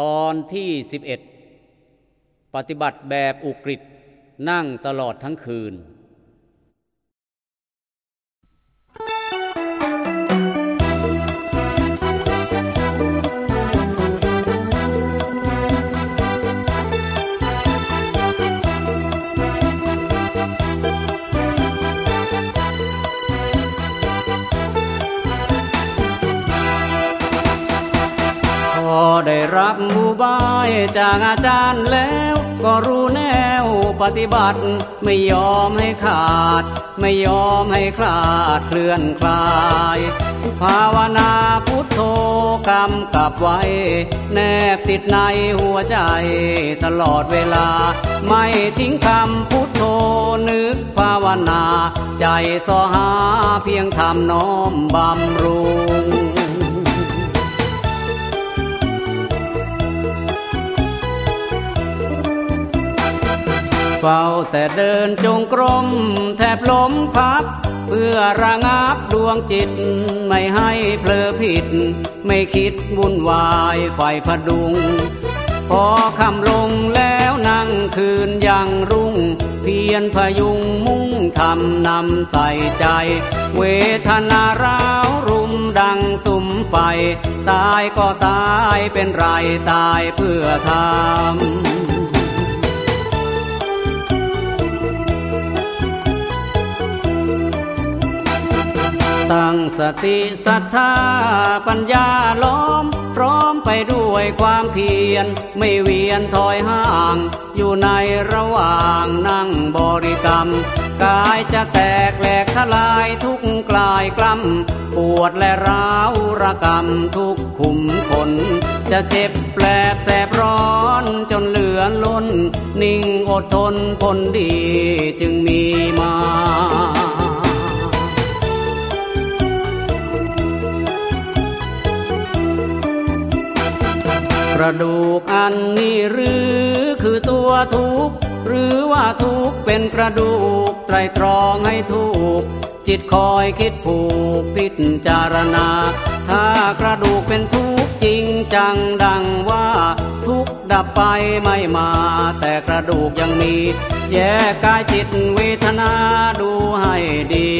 ตอนที่11ปฏิบัติแบบอุกฤษนั่งตลอดทั้งคืน อได้รับบูบายจากอาจารย์แล้วก็รู้แนวปฏิบัติ ไม่ยอมให้ขาด ไม่ยอมให้คลาดเคลื่อนคลาย ภาวนาพุทโธกำกับไว้ แนบติดในหัวใจตลอดเวลา ไม่ทิ้งคำพุทโธนึกภาวนา ใจสอหาเพียงทำน้อมบำรุง เฝ้าแต่เดินจงกรมแทบล้มพับ เพื่อระงับดวงจิต ไม่ให้เพลอผิด ไม่คิดวุ่นวายไฟผดุง พอคำลงแล้วนั่งคืนยังรุ่ง เพียนพยุงมุ่งทำนำใส่ใจ เวทนาร้าวรุมดังสุมไฟ ตายก็ตายเป็นไรตายเพื่อทำ ตั้งสติศรัทธาปัญญาล้อม พร้อมไปด้วยความเพียร ไม่เวียนถอยห่าง อยู่ในระหว่างนั่งบริกรรม กายจะแตกแหลกทลายทุกกลายกล้ำปวดและร้าวระกรรมทุกขุมขน จะเจ็บแปลบแสบร้อนจนเหลือล้น นิ่งอดทนผลดีจึงมี ระดูกอันนี้หรือคือตัวทุกข์หรือว่าทุกข์เป็นกระดูกไตรตรองให้ทุกจิตคอยคิดผูกพิจารณา ถ้ากระดูกเป็นทุกข์จริงจังดังว่า ทุกดับไปไม่มา แต่กระดูกยังมี แยกกายจิตเวทนาดูให้ดี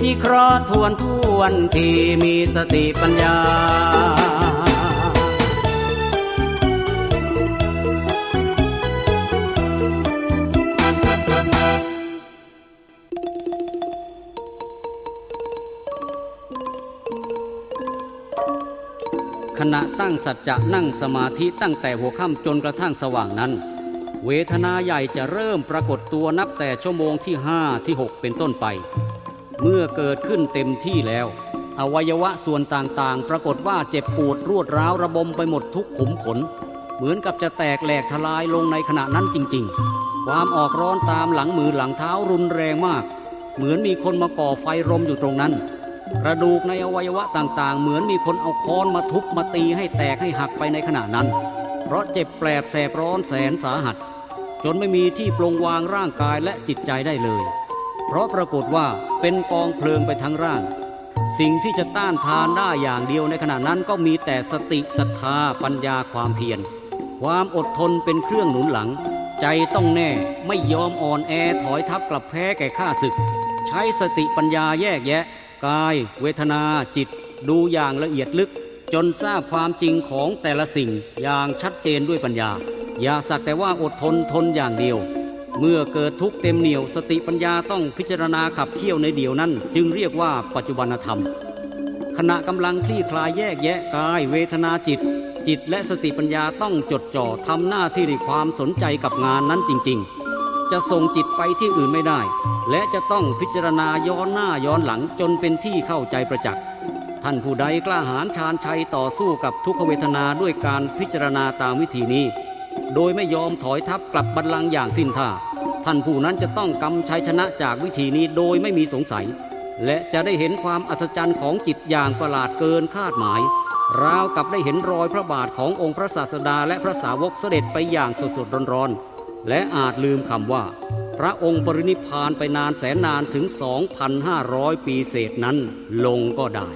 ที่ครอทวนทวนที่มีสติปัญญา ขณะตั้งสัจจะนั่งสมาธิตั้งแต่หัวค่ำจนกระทั่งสว่างนั้น เวทนาใหญ่จะเริ่มปรากฏตัวนับแต่ชั่วโมงที่ห้าที่หกเป็นต้นไป เมื่อเกิดขึ้นเต็มที่แล้ว อวัยวะส่วนต่างๆ ปรากฏว่าเจ็บปวดรวดร้าวระบมไปหมดทุกขุมขน เหมือนกับจะแตกแหลกทลายลงในขณะนั้นจริง ๆ ความออกร้อนตามหลังมือหลังเท้ารุนแรงมาก เหมือนมีคนมาก่อไฟรมอยู่ตรงนั้น กระดูกในอวัยวะต่างๆ เหมือนมีคนเอาค้อนมาทุบมาตีให้แตกให้หักไปในขณะนั้น เพราะเจ็บแปลบแสบร้อนแสนสาหัส จนไม่มีที่ปลงวางร่างกายและจิตใจได้เลย เพราะปรากฏว่าเป็นกองเพลิงไปทั้งร่าง สิ่งที่จะต้านทานได้อย่างเดียวในขณะนั้นก็มีแต่สติศรัทธาปัญญาความเพียรความอดทนเป็นเครื่องหนุนหลัง ใจต้องแน่ไม่ยอมอ่อนแอถอยทับกลับแพ้แก่ข้าศึก ใช้สติปัญญาแยกแยะ กาย เวทนาจิต ดูอย่างละเอียดลึก จนทราบความจริงของแต่ละสิ่งอย่างชัดเจนด้วยปัญญา อย่าสักแต่ว่าอดทนทนอย่างเดียว เมื่อเกิดทุกข์เต็มเหนียว สติปัญญาต้องพิจารณาขับเคี่ยวในเดียวนั้น จึงเรียกว่าปัจจุบันธรรม ขณะกำลังคลี่คลายแยกแยะกาย เวทนาจิต จิตและสติปัญญาต้องจดจ่อทำหน้าที่ด้วยความสนใจกับงานนั้นจริง ๆ จะส่งจิตไปที่อื่นไม่ได้ และจะต้องพิจารณาย้อนหน้าย้อนหลังจนเป็นที่เข้าใจประจักษ์ท่านผู้ใดกล้าหาญชาญชัยต่อสู้กับทุกขเวทนาด้วยการพิจารณาตามวิธีนี้ โดยไม่ยอมถอยทับกลับบัลลังก์อย่างสิ้นท่า ท่านผู้นั้นจะต้องกำชัยชนะจากวิธีนี้โดยไม่มีสงสัย และจะได้เห็นความอัศจรรย์ของจิตอย่างประหลาดเกินคาดหมาย ราวกับได้เห็นรอยพระบาทขององค์พระศาสดาและพระสาวกเสด็จไปอย่างสดๆร้อนๆ และอาจลืมคำว่า พระองค์ปรินิพานไปนานแสนนานถึง 2,500 ปีเศษนั้นลงก็ได้